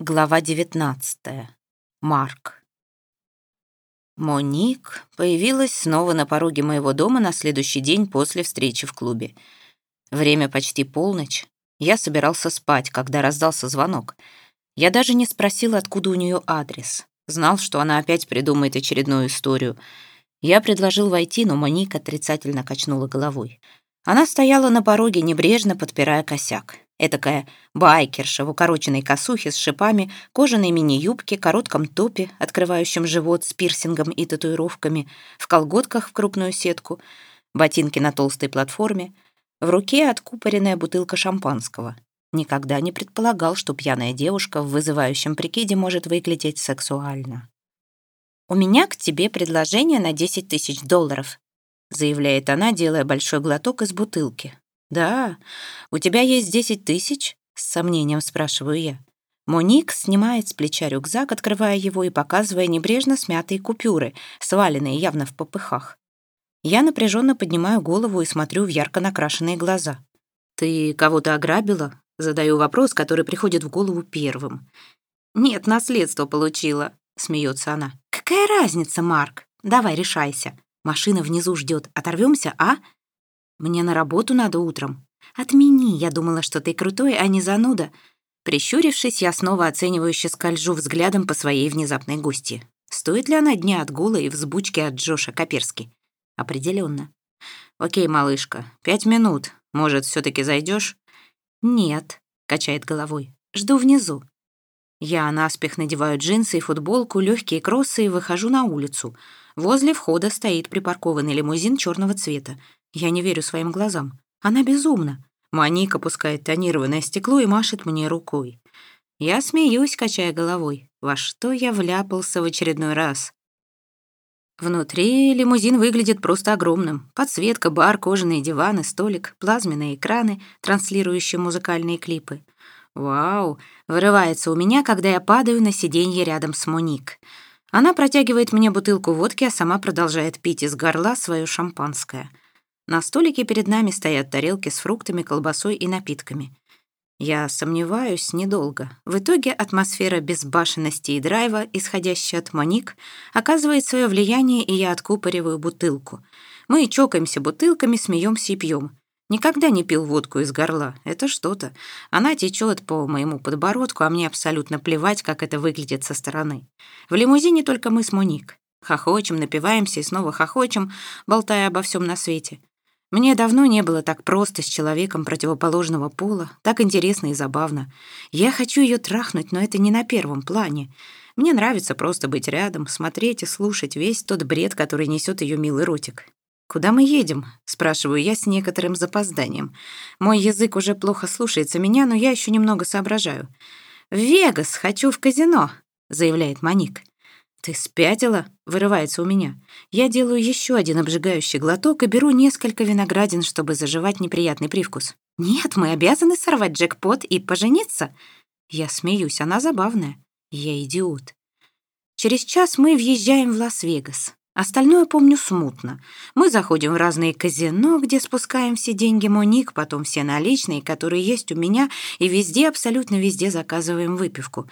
Глава 19. Марк. Моник появилась снова на пороге моего дома на следующий день после встречи в клубе. Время почти полночь. Я собирался спать, когда раздался звонок. Я даже не спросил, откуда у нее адрес. Знал, что она опять придумает очередную историю. Я предложил войти, но Моник отрицательно качнула головой. Она стояла на пороге, небрежно подпирая косяк. Этакая байкерша в укороченной косухе с шипами, кожаной мини-юбке, коротком топе, открывающем живот с пирсингом и татуировками, в колготках в крупную сетку, ботинки на толстой платформе, в руке откупоренная бутылка шампанского. Никогда не предполагал, что пьяная девушка в вызывающем прикиде может выглядеть сексуально. «У меня к тебе предложение на 10 тысяч долларов», заявляет она, делая большой глоток из бутылки. «Да, у тебя есть десять тысяч?» — с сомнением спрашиваю я. Моник снимает с плеча рюкзак, открывая его и показывая небрежно смятые купюры, сваленные явно в попыхах. Я напряженно поднимаю голову и смотрю в ярко накрашенные глаза. «Ты кого-то ограбила?» — задаю вопрос, который приходит в голову первым. «Нет, наследство получила», — смеется она. «Какая разница, Марк? Давай, решайся. Машина внизу ждет. Оторвемся, а?» Мне на работу надо утром. Отмени, я думала, что ты крутой, а не зануда. Прищурившись, я снова оценивающе скольжу взглядом по своей внезапной гости. Стоит ли она дня отгула и взбучки от Джоша Коперски? Определенно. Окей, малышка, пять минут. Может, все таки зайдешь? Нет, качает головой. Жду внизу. Я наспех надеваю джинсы и футболку, легкие кроссы и выхожу на улицу. Возле входа стоит припаркованный лимузин черного цвета. Я не верю своим глазам. Она безумна. Моник опускает тонированное стекло и машет мне рукой. Я смеюсь, качая головой. Во что я вляпался в очередной раз? Внутри лимузин выглядит просто огромным. Подсветка, бар, кожаные диваны, столик, плазменные экраны, транслирующие музыкальные клипы. Вау! Вырывается у меня, когда я падаю на сиденье рядом с Моник. Она протягивает мне бутылку водки, а сама продолжает пить из горла свое шампанское — на столике перед нами стоят тарелки с фруктами, колбасой и напитками. Я сомневаюсь недолго. В итоге атмосфера безбашенности и драйва, исходящая от Моник, оказывает свое влияние, и я откупориваю бутылку. Мы чокаемся бутылками, смеемся и пьем. Никогда не пил водку из горла. Это что-то. Она течет по моему подбородку, а мне абсолютно плевать, как это выглядит со стороны. В лимузине только мы с Моник. Хохочем, напиваемся и снова хохочем, болтая обо всем на свете. Мне давно не было так просто с человеком противоположного пола, так интересно и забавно. Я хочу ее трахнуть, но это не на первом плане. Мне нравится просто быть рядом, смотреть и слушать весь тот бред, который несет ее милый ротик. «Куда мы едем?» — спрашиваю я с некоторым запозданием. Мой язык уже плохо слушается меня, но я еще немного соображаю. «В Вегас! Хочу в казино!» — заявляет Моник. «Ты спятила?» — вырывается у меня. Я делаю еще один обжигающий глоток и беру несколько виноградин, чтобы заживать неприятный привкус. «Нет, мы обязаны сорвать джекпот и пожениться!» Я смеюсь, она забавная. Я идиот. Через час мы въезжаем в Лас-Вегас. Остальное помню смутно. Мы заходим в разные казино, где спускаем все деньги Моник, потом все наличные, которые есть у меня, и везде, абсолютно везде заказываем выпивку.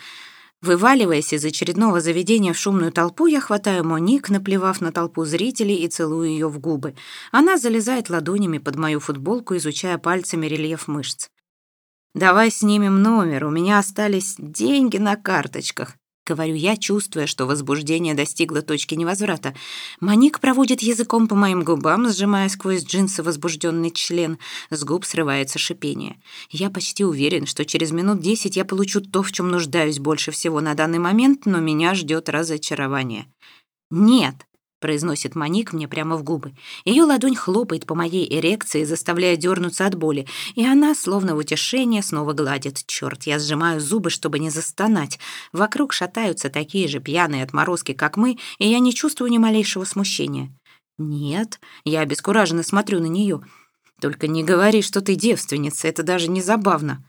Вываливаясь из очередного заведения в шумную толпу, я хватаю Моник, наплевав на толпу зрителей и целую ее в губы. Она залезает ладонями под мою футболку, изучая пальцами рельеф мышц. «Давай снимем номер, у меня остались деньги на карточках», Говорю я, чувствуя, что возбуждение достигло точки невозврата. Маник проводит языком по моим губам, сжимая сквозь джинсы возбужденный член. С губ срывается шипение. Я почти уверен, что через минут десять я получу то, в чем нуждаюсь больше всего на данный момент, но меня ждет разочарование. «Нет», произносит Маник мне прямо в губы. Ее ладонь хлопает по моей эрекции, заставляя дернуться от боли, и она, словно в утешение, снова гладит. Черт, я сжимаю зубы, чтобы не застонать. Вокруг шатаются такие же пьяные отморозки, как мы, и я не чувствую ни малейшего смущения. Нет, я обескураженно смотрю на нее. Только не говори, что ты девственница, это даже не забавно.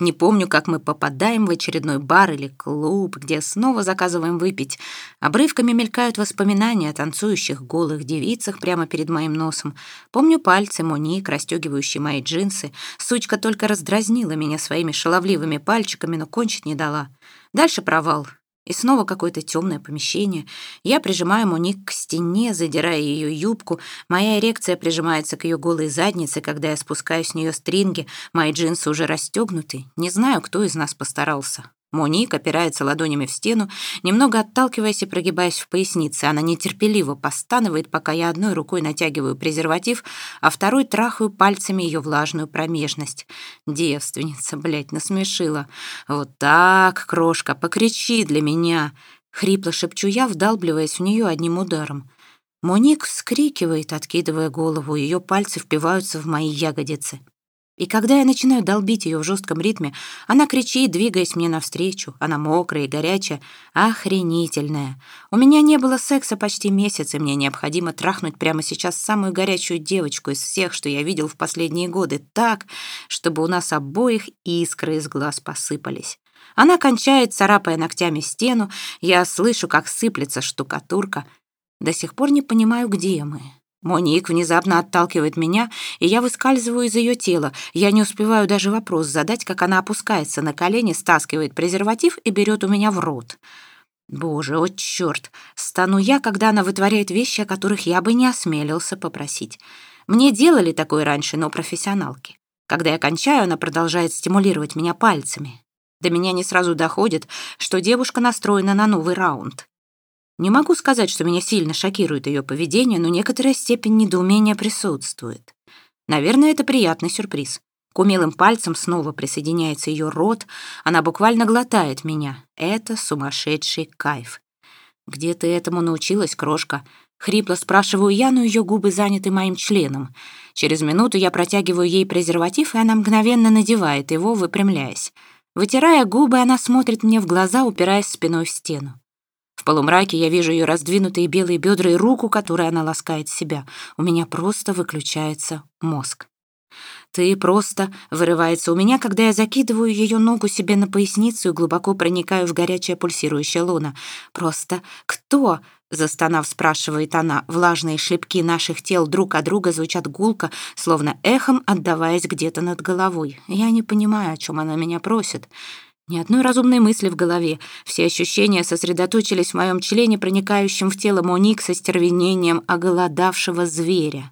Не помню, как мы попадаем в очередной бар или клуб, где снова заказываем выпить. Обрывками мелькают воспоминания о танцующих голых девицах прямо перед моим носом. Помню пальцы Моник, расстегивающие мои джинсы. Сучка только раздразнила меня своими шаловливыми пальчиками, но кончить не дала. Дальше провал. И снова какое-то темное помещение. Я прижимаю Моник к стене, задирая ее юбку. Моя эрекция прижимается к ее голой заднице, когда я спускаю с нее стринги. Мои джинсы уже расстегнуты. Не знаю, кто из нас постарался. Моник опирается ладонями в стену, немного отталкиваясь и прогибаясь в пояснице. Она нетерпеливо постанывает, пока я одной рукой натягиваю презерватив, а второй трахаю пальцами ее влажную промежность. Девственница, блядь, насмешила. «Вот так, крошка, покричи для меня!» Хрипло шепчу я, вдалбливаясь в нее одним ударом. Моник вскрикивает, откидывая голову, ее пальцы впиваются в мои ягодицы. И когда я начинаю долбить ее в жестком ритме, она кричит, двигаясь мне навстречу. Она мокрая и горячая, охренительная. У меня не было секса почти месяц, и мне необходимо трахнуть прямо сейчас самую горячую девочку из всех, что я видел в последние годы, так, чтобы у нас обоих искры из глаз посыпались. Она кончает, царапая ногтями стену. Я слышу, как сыплется штукатурка. До сих пор не понимаю, где мы. Моник внезапно отталкивает меня, и я выскальзываю из ее тела. Я не успеваю даже вопрос задать, как она опускается на колени, стаскивает презерватив и берет у меня в рот. Боже, о черт! Стану я, когда она вытворяет вещи, о которых я бы не осмелился попросить. Мне делали такое раньше, но профессионалки. Когда я кончаю, она продолжает стимулировать меня пальцами. До меня не сразу доходит, что девушка настроена на новый раунд. Не могу сказать, что меня сильно шокирует ее поведение, но некоторая степень недоумения присутствует. Наверное, это приятный сюрприз. К умелым пальцам снова присоединяется ее рот, она буквально глотает меня. Это сумасшедший кайф. «Где ты этому научилась, крошка?» Хрипло спрашиваю я, но ее губы заняты моим членом. Через минуту я протягиваю ей презерватив, и она мгновенно надевает его, выпрямляясь. Вытирая губы, она смотрит мне в глаза, упираясь спиной в стену. В полумраке я вижу ее раздвинутые белые бедра и руку, которой она ласкает себя. У меня просто выключается мозг. «Ты просто...» — вырывается у меня, когда я закидываю ее ногу себе на поясницу и глубоко проникаю в горячее пульсирующее луна. «Просто кто?» — застонав, спрашивает она. Влажные шлепки наших тел друг от друга звучат гулко, словно эхом отдаваясь где-то над головой. Я не понимаю, о чем она меня просит. Ни одной разумной мысли в голове. Все ощущения сосредоточились в моем члене, проникающем в тело Моник со стервенением оголодавшего зверя.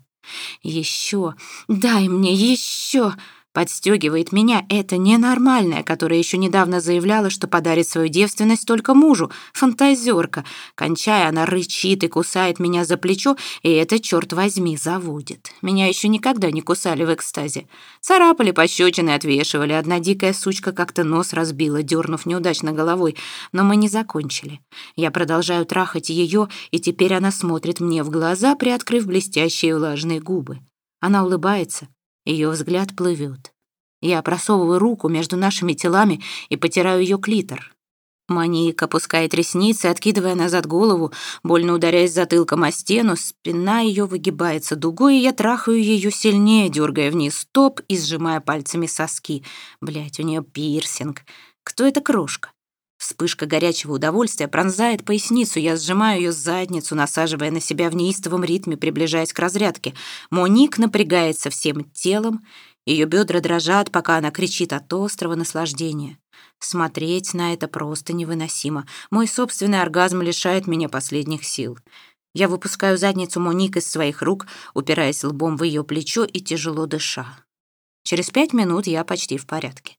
«Еще! Дай мне еще!» Подстегивает меня эта ненормальная, которая еще недавно заявляла, что подарит свою девственность только мужу. Фантазерка. Кончая, она рычит и кусает меня за плечо, и это, черт возьми, заводит. Меня еще никогда не кусали в экстазе. Царапали, пощечины отвешивали. Одна дикая сучка как-то нос разбила, дернув неудачно головой. Но мы не закончили. Я продолжаю трахать ее, и теперь она смотрит мне в глаза, приоткрыв блестящие влажные губы. Она улыбается, ее взгляд плывет. Я просовываю руку между нашими телами и потираю ее клитор. Маник опускает ресницы, откидывая назад голову, больно ударяясь затылком о стену, спина ее выгибается дугой, и я трахаю ее сильнее, дергая вниз топ и сжимая пальцами соски. Блять, у нее пирсинг. Кто эта крошка? Вспышка горячего удовольствия пронзает поясницу. Я сжимаю ее задницу, насаживая на себя в неистовом ритме, приближаясь к разрядке. Моник напрягается всем телом. Ее бедра дрожат, пока она кричит от острого наслаждения. Смотреть на это просто невыносимо. Мой собственный оргазм лишает меня последних сил. Я выпускаю задницу Моник из своих рук, упираясь лбом в ее плечо и тяжело дыша. Через пять минут я почти в порядке.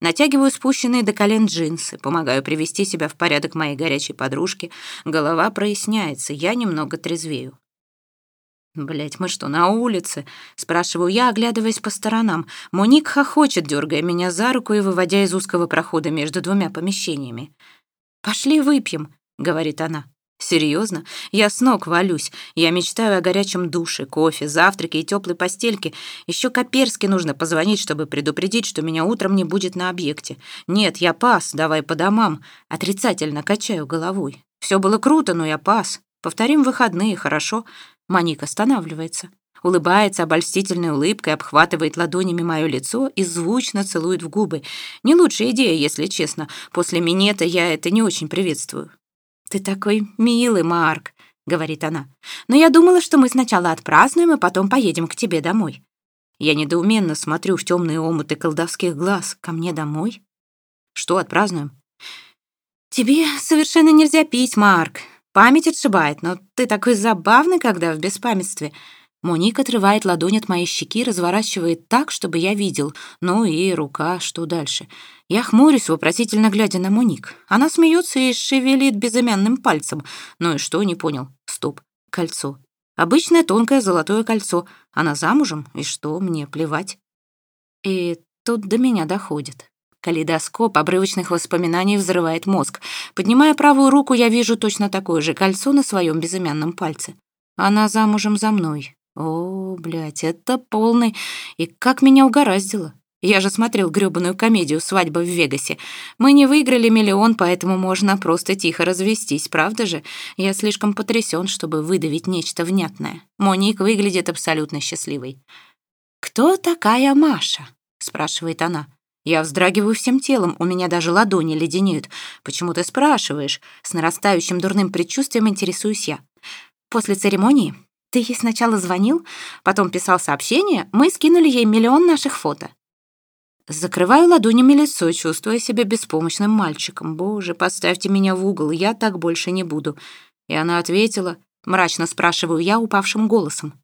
Натягиваю спущенные до колен джинсы, помогаю привести себя в порядок моей горячей подружке. Голова проясняется, я немного трезвею. Блять, мы что, на улице?» — спрашиваю я, оглядываясь по сторонам. Моник хохочет, дергая меня за руку и выводя из узкого прохода между двумя помещениями. «Пошли выпьем», — говорит она. Серьезно? Я с ног валюсь. Я мечтаю о горячем душе, кофе, завтраке и теплой постельке. Еще Коперски нужно позвонить, чтобы предупредить, что меня утром не будет на объекте. Нет, я пас, давай по домам. Отрицательно качаю головой. Все было круто, но я пас. Повторим выходные, хорошо? Маник останавливается. улыбается обольстительной улыбкой, обхватывает ладонями мое лицо и звучно целует в губы. Не лучшая идея, если честно. После минета я это не очень приветствую. «Ты такой милый, Марк», — говорит она. «Но я думала, что мы сначала отпразднуем, и потом поедем к тебе домой». Я недоуменно смотрю в темные омуты колдовских глаз. Ко мне домой? Что отпразднуем? Тебе совершенно нельзя пить, Марк. Память отшибает, но ты такой забавный, когда в беспамятстве. Моник отрывает ладонь от моей щеки, разворачивает так, чтобы я видел. Ну и рука, что дальше? Я хмурюсь, вопросительно глядя на Моник. Она смеется и шевелит безымянным пальцем. Ну и что, не понял. Стоп. Кольцо. Обычное тонкое золотое кольцо. Она замужем, и что, мне плевать. И тут до меня доходит. Калейдоскоп обрывочных воспоминаний взрывает мозг. Поднимая правую руку, я вижу точно такое же кольцо на своем безымянном пальце. Она замужем за мной. О, блядь, это полный... И как меня угораздило. Я же смотрел грёбаную комедию «Свадьба в Вегасе». Мы не выиграли миллион, поэтому можно просто тихо развестись, правда же? Я слишком потрясен, чтобы выдавить нечто внятное. Моник выглядит абсолютно счастливой. «Кто такая Маша?» — спрашивает она. Я вздрагиваю всем телом, у меня даже ладони леденеют. «Почему ты спрашиваешь?» С нарастающим дурным предчувствием интересуюсь я. После церемонии ты ей сначала звонил, потом писал сообщение, мы скинули ей миллион наших фото. Закрываю ладонями лицо, чувствуя себя беспомощным мальчиком. «Боже, поставьте меня в угол, я так больше не буду». И она ответила, мрачно спрашиваю я упавшим голосом.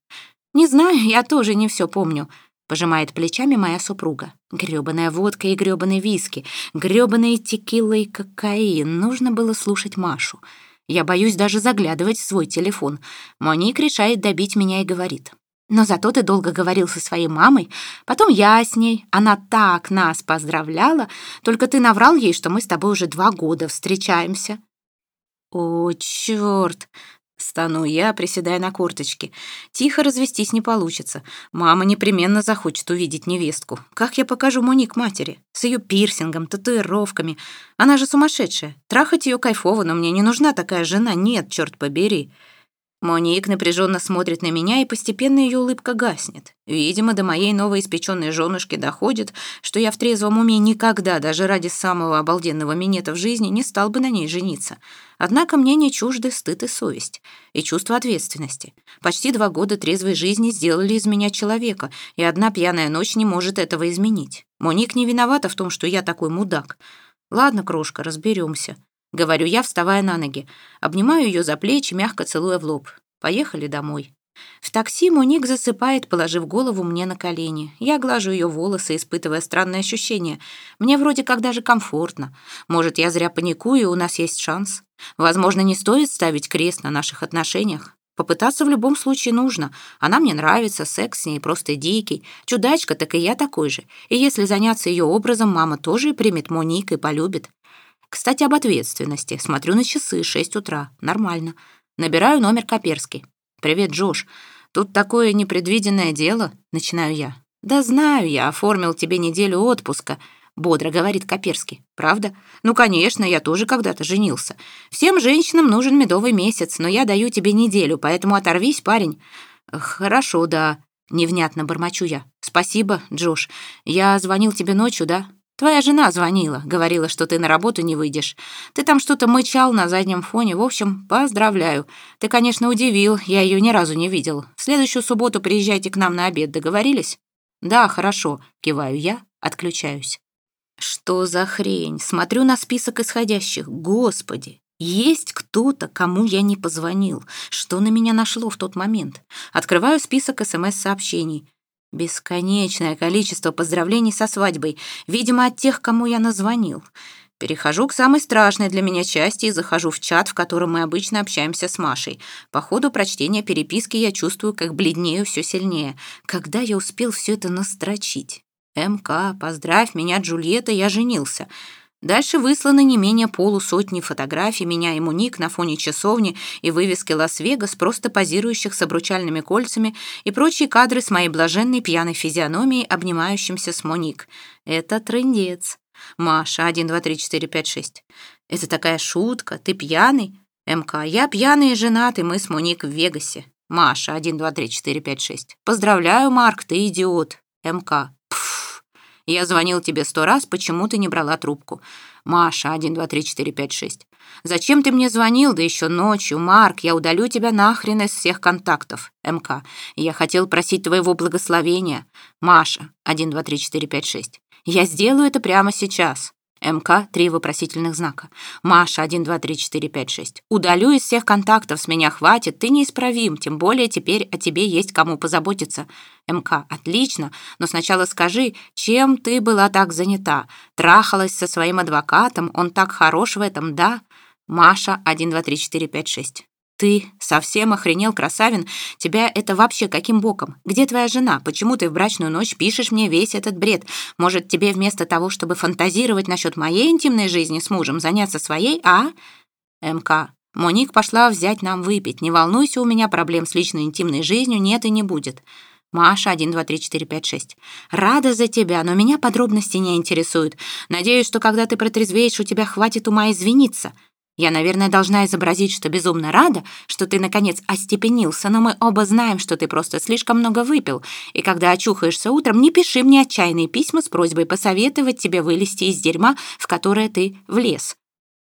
«Не знаю, я тоже не все помню», — пожимает плечами моя супруга. Грёбаная водка и грёбаные виски, грёбаные текила и кокаин. Нужно было слушать Машу. Я боюсь даже заглядывать в свой телефон. Моник решает добить меня и говорит. Но зато ты долго говорил со своей мамой, потом я с ней. Она так нас поздравляла, только ты наврал ей, что мы с тобой уже два года встречаемся». «О, чёрт!» Стану я, приседая на корточки. Тихо развестись не получится. Мама непременно захочет увидеть невестку. Как я покажу Моник матери? С ее пирсингом, татуировками. Она же сумасшедшая. Трахать ее кайфово, но мне не нужна такая жена. Нет, черт побери. Моник напряженно смотрит на меня, и постепенно ее улыбка гаснет. Видимо, до моей новоиспеченной женушки доходит, что я в трезвом уме никогда, даже ради самого обалденного минета в жизни, не стал бы на ней жениться. Однако мне не чужды стыд и совесть, и чувство ответственности. Почти два года трезвой жизни сделали из меня человека, и одна пьяная ночь не может этого изменить. Моник не виновата в том, что я такой мудак. Ладно, крошка, разберемся. Говорю я, вставая на ноги. Обнимаю ее за плечи, мягко целуя в лоб. Поехали домой. В такси Моник засыпает, положив голову мне на колени. Я глажу ее волосы, испытывая странное ощущение. Мне вроде как даже комфортно. Может, я зря паникую, у нас есть шанс. Возможно, не стоит ставить крест на наших отношениях. Попытаться в любом случае нужно. Она мне нравится, секс с ней просто дикий. Чудачка, так и я такой же. И если заняться ее образом, мама тоже примет Моник и полюбит. Кстати, об ответственности. Смотрю на часы, 6 утра. Нормально. Набираю номер Коперский. «Привет, Джош. Тут такое непредвиденное дело», — начинаю я. «Да знаю я, оформил тебе неделю отпуска», — бодро говорит Коперский. «Правда? Ну, конечно, я тоже когда-то женился. Всем женщинам нужен медовый месяц, но я даю тебе неделю, поэтому оторвись, парень». «Хорошо, да», — невнятно бормочу я. «Спасибо, Джош. Я звонил тебе ночью, да? Твоя жена звонила, говорила, что ты на работу не выйдешь. Ты там что-то мычал на заднем фоне. В общем, поздравляю. Ты, конечно, удивил, я ее ни разу не видел. В следующую субботу приезжайте к нам на обед, договорились? Да, хорошо, киваю я, отключаюсь. Что за хрень? Смотрю на список исходящих. Господи, есть кто-то, кому я не позвонил. Что на меня нашло в тот момент? Открываю список СМС-сообщений. Бесконечное количество поздравлений со свадьбой, видимо, от тех, кому я назвонил. Перехожу к самой страшной для меня части и захожу в чат, в котором мы обычно общаемся с Машей. По ходу прочтения переписки я чувствую, как бледнею все сильнее. Когда я успел все это настрочить? «МК, поздравь меня, Джульетта, я женился». Дальше высланы не менее полусотни фотографий меня и Муник на фоне часовни и вывески Лас-Вегас, просто позирующих с обручальными кольцами и прочие кадры с моей блаженной пьяной физиономией, обнимающимся с Моник. Это трындец. Маша, 1, 2, 3, 4, 5, 6. Это такая шутка, ты пьяный? МК, я пьяный и женатый, мы с Моник в Вегасе. Маша, 1, 2, 3, 4, 5, 6. Поздравляю, Марк, ты идиот. МК. Я звонил тебе сто раз, почему ты не брала трубку? Маша, 1, 2, 3, 4, 5, 6. Зачем ты мне звонил, да еще ночью? Марк, я удалю тебя нахрен из всех контактов. МК. Я хотел просить твоего благословения. Маша, 1, 2, 3, 4, 5, 6. Я сделаю это прямо сейчас. МК, три вопросительных знака. Маша, 1, 2, 3, 4, 5, 6. Удалю из всех контактов, с меня хватит, ты неисправим, тем более теперь о тебе есть кому позаботиться. МК, отлично, но сначала скажи, чем ты была так занята? Трахалась со своим адвокатом, он так хорош в этом, да? Маша, 1, 2, 3, 4, 5, 6. «Ты совсем охренел, красавин? Тебя это вообще каким боком? Где твоя жена? Почему ты в брачную ночь пишешь мне весь этот бред? Может, тебе вместо того, чтобы фантазировать насчет моей интимной жизни с мужем, заняться своей, а?» МК. «Моник пошла взять нам выпить. Не волнуйся, у меня проблем с личной интимной жизнью нет и не будет». Маша, 1, 2, 3, 4, 5, 6. Рада за тебя, но меня подробности не интересуют. Надеюсь, что когда ты протрезвеешь, у тебя хватит ума извиниться. Я, наверное, должна изобразить, что безумно рада, что ты, наконец, остепенился, но мы оба знаем, что ты просто слишком много выпил, и когда очухаешься утром, не пиши мне отчаянные письма с просьбой посоветовать тебе вылезти из дерьма, в которое ты влез.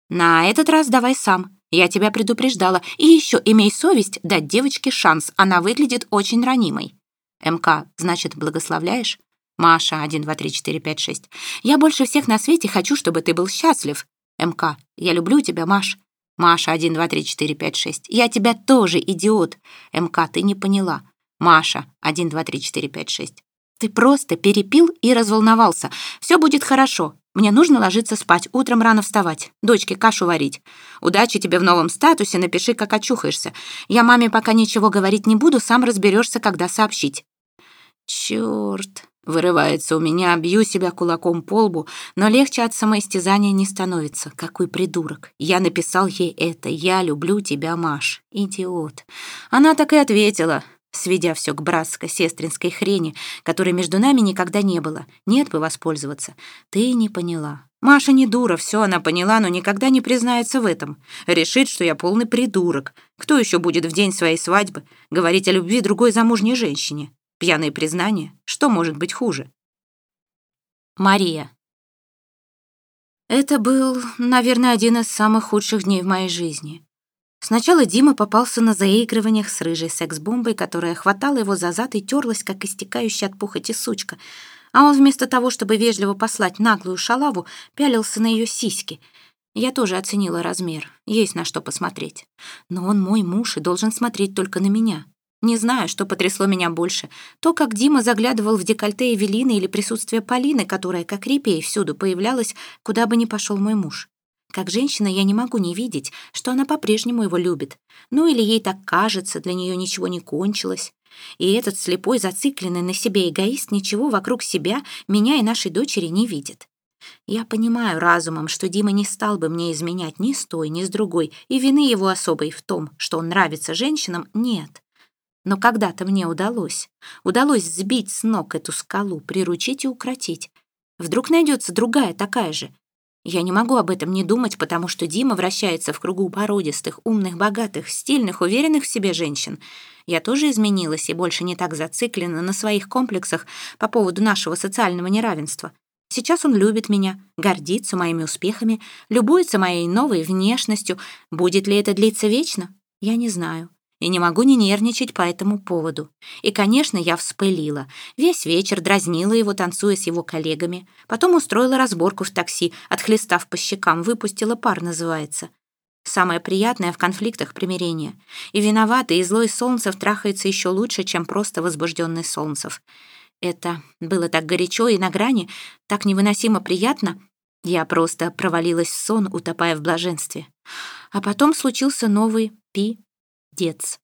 На этот раз давай сам. Я тебя предупреждала. И еще имей совесть дать девочке шанс. Она выглядит очень ранимой. МК, значит, благословляешь? Маша, 1, 2, 3, 4, 5, 6. Я больше всех на свете хочу, чтобы ты был счастлив. МК. Я люблю тебя, Маш. Маша, 1, 2, 3, 4, 5, 6. Я тебя тоже, идиот. МК, ты не поняла. Маша, 1, 2, 3, 4, 5, 6. Ты просто перепил и разволновался. Все будет хорошо. Мне нужно ложиться спать, утром рано вставать, дочке кашу варить. Удачи тебе в новом статусе, напиши, как очухаешься. Я маме пока ничего говорить не буду, сам разберешься, когда сообщить. Черт, Вырывается у меня, бью себя кулаком по лбу, но легче от самоистязания не становится. Какой придурок. Я написал ей это. «Я люблю тебя, Маш». Идиот. Она так и ответила, сведя все к братско-сестринской хрени, которой между нами никогда не было. Нет бы воспользоваться. Ты не поняла. Маша не дура, все она поняла, но никогда не признается в этом. Решит, что я полный придурок. Кто еще будет в день своей свадьбы говорить о любви другой замужней женщине? Пьяные признания? Что может быть хуже? Мария. Это был, наверное, один из самых худших дней в моей жизни. Сначала Дима попался на заигрываниях с рыжей секс-бомбой, которая хватала его за зад и терлась, как истекающая от пухоти сучка. А он вместо того, чтобы вежливо послать наглую шалаву, пялился на ее сиськи. Я тоже оценила размер, есть на что посмотреть. Но он мой муж и должен смотреть только на меня. Не знаю, что потрясло меня больше. То, как Дима заглядывал в декольте Эвелины или присутствие Полины, которая, как репей, всюду появлялась, куда бы ни пошел мой муж. Как женщина я не могу не видеть, что она по-прежнему его любит. Ну или ей так кажется, для нее ничего не кончилось. И этот слепой, зацикленный на себе эгоист ничего вокруг себя, меня и нашей дочери не видит. Я понимаю разумом, что Дима не стал бы мне изменять ни с той, ни с другой, и вины его особой в том, что он нравится женщинам, нет. Но когда-то мне удалось. Удалось сбить с ног эту скалу, приручить и укротить. Вдруг найдется другая такая же. Я не могу об этом не думать, потому что Дима вращается в кругу породистых, умных, богатых, стильных, уверенных в себе женщин. Я тоже изменилась и больше не так зациклена на своих комплексах по поводу нашего социального неравенства. Сейчас он любит меня, гордится моими успехами, любуется моей новой внешностью. Будет ли это длиться вечно? Я не знаю и не могу не нервничать по этому поводу. И, конечно, я вспылила. Весь вечер дразнила его, танцуя с его коллегами. Потом устроила разборку в такси, отхлестав по щекам, выпустила пар, называется. Самое приятное в конфликтах примирение. И виноватый, и злой Солнцев трахается еще лучше, чем просто возбужденный Солнцев. Это было так горячо и на грани, так невыносимо приятно. Я просто провалилась в сон, утопая в блаженстве. А потом случился новый пи Дец.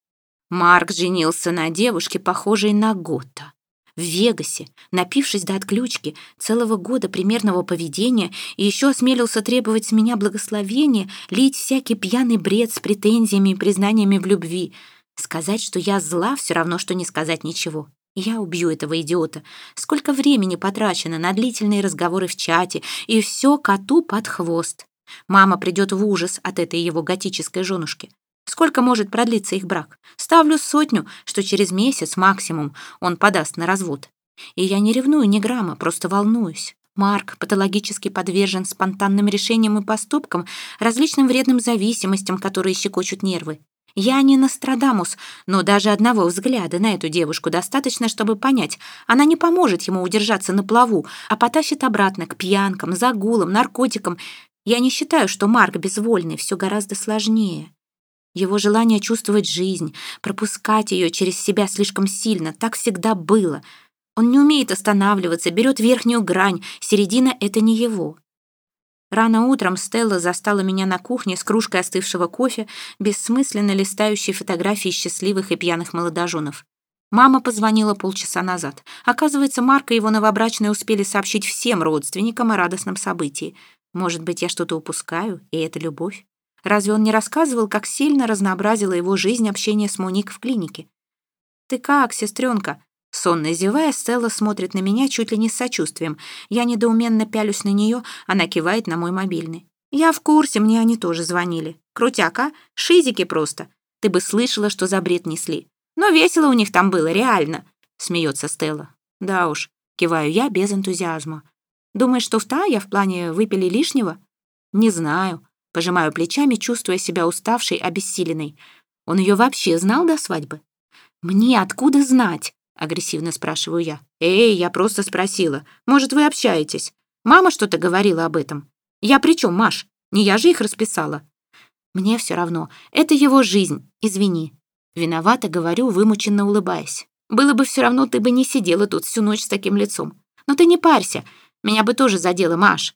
Марк женился на девушке, похожей на Гота. В Вегасе, напившись до отключки, целого года примерного поведения, и еще осмелился требовать с меня благословения, лить всякий пьяный бред с претензиями и признаниями в любви. Сказать, что я зла, все равно, что не сказать ничего. Я убью этого идиота. Сколько времени потрачено на длительные разговоры в чате, и все коту под хвост. Мама придет в ужас от этой его готической женушки. Сколько может продлиться их брак? Ставлю сотню, что через месяц максимум он подаст на развод. И я не ревную ни грамма, просто волнуюсь. Марк патологически подвержен спонтанным решениям и поступкам, различным вредным зависимостям, которые щекочут нервы. Я не Нострадамус, но даже одного взгляда на эту девушку достаточно, чтобы понять, она не поможет ему удержаться на плаву, а потащит обратно к пьянкам, загулам, наркотикам. Я не считаю, что Марк безвольный, все гораздо сложнее. Его желание чувствовать жизнь, пропускать ее через себя слишком сильно, так всегда было — он не умеет останавливаться, берет верхнюю грань, середина — это не его. Рано утром Стелла застала меня на кухне с кружкой остывшего кофе, бессмысленно листающей фотографии счастливых и пьяных молодоженов. Мама позвонила полчаса назад. Оказывается, Марк и его новобрачные успели сообщить всем родственникам о радостном событии. Может быть, я что-то упускаю, и это любовь? Разве он не рассказывал, как сильно разнообразила его жизнь общение с Моник в клинике? «Ты как, сестренка?» Сонно зевая, Стелла смотрит на меня чуть ли не с сочувствием. Я недоуменно пялюсь на нее, она кивает на мой мобильный. «Я в курсе, мне они тоже звонили. Крутяк, а? Шизики просто. Ты бы слышала, что за бред несли. Но весело у них там было, реально», — смеется Стелла. «Да уж», — киваю я без энтузиазма. «Думаешь, что в та я в плане выпили лишнего?» «Не знаю», — пожимаю плечами, чувствуя себя уставшей, обессиленной. «Он ее вообще знал до свадьбы?» «Мне откуда знать?» агрессивно спрашиваю я. «Эй, я просто спросила. Может, вы общаетесь? Мама что-то говорила об этом. Я при чем, Маш? Не я же их расписала». «Мне все равно. Это его жизнь. Извини». Виновата, говорю, вымученно улыбаясь. «Было бы все равно, ты бы не сидела тут всю ночь с таким лицом. Но ты не парься. Меня бы тоже задело, Маш».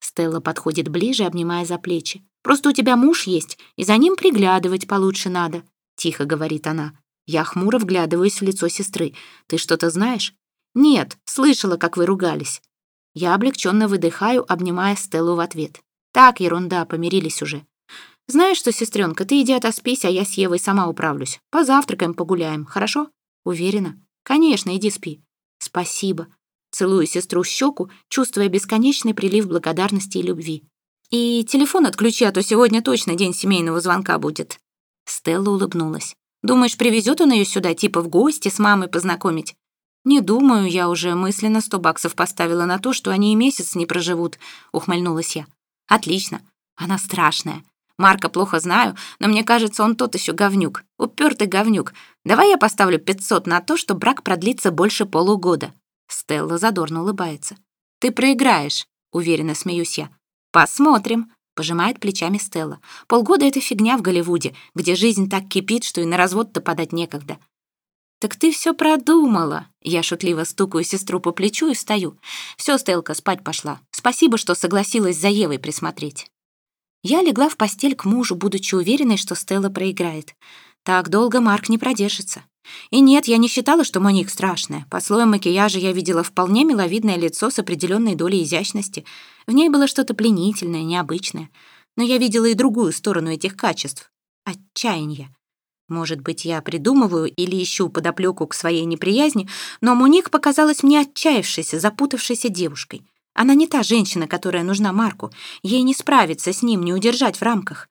Стелла подходит ближе, обнимая за плечи. «Просто у тебя муж есть, и за ним приглядывать получше надо», — тихо говорит она. Я хмуро вглядываюсь в лицо сестры. «Ты что-то знаешь?» «Нет, слышала, как вы ругались». Я облегченно выдыхаю, обнимая Стеллу в ответ. «Так, ерунда, помирились уже». «Знаешь что, сестренка, ты иди отоспись, а я с Евой сама управлюсь. Позавтракаем, погуляем, хорошо?» «Уверена?» «Конечно, иди спи». «Спасибо». Целую сестру щеку, чувствуя бесконечный прилив благодарности и любви. «И телефон отключи, а то сегодня точно день семейного звонка будет». Стелла улыбнулась. Думаешь, привезет он ее сюда, типа в гости с мамой познакомить? Не думаю, я уже мысленно сто баксов поставила на то, что они и месяц не проживут, ухмыльнулась я. Отлично. Она страшная. Марка плохо знаю, но мне кажется, он тот еще говнюк. Упертый говнюк. Давай я поставлю 500 на то, что брак продлится больше полугода. Стелла задорно улыбается. Ты проиграешь, уверенно смеюсь я. Посмотрим. Пожимает плечами Стелла. Полгода — это фигня в Голливуде, где жизнь так кипит, что и на развод-то подать некогда. «Так ты все продумала!» Я шутливо стукаю сестру по плечу и встаю. «Все, Стелка, спать пошла. Спасибо, что согласилась за Евой присмотреть». Я легла в постель к мужу, будучи уверенной, что Стелла проиграет. Так долго Марк не продержится. И нет, я не считала, что Моник страшная. По слоям макияжа я видела вполне миловидное лицо с определенной долей изящности. В ней было что-то пленительное, необычное. Но я видела и другую сторону этих качеств — отчаяние. Может быть, я придумываю или ищу подоплеку к своей неприязни, но Моник показалась мне отчаявшейся, запутавшейся девушкой. Она не та женщина, которая нужна Марку. Ей не справиться с ним, не удержать в рамках.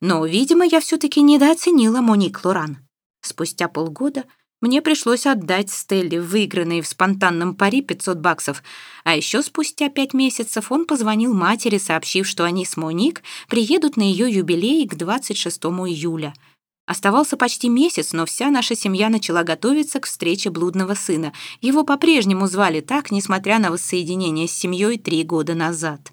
Но, видимо, я все-таки недооценила Моник Лоран. Спустя полгода мне пришлось отдать Стелле выигранные в спонтанном пари 500 баксов, а еще спустя пять месяцев он позвонил матери, сообщив, что они с Моник приедут на ее юбилей к 26 июля. Оставался почти месяц, но вся наша семья начала готовиться к встрече блудного сына. Его по-прежнему звали так, несмотря на воссоединение с семьей три года назад.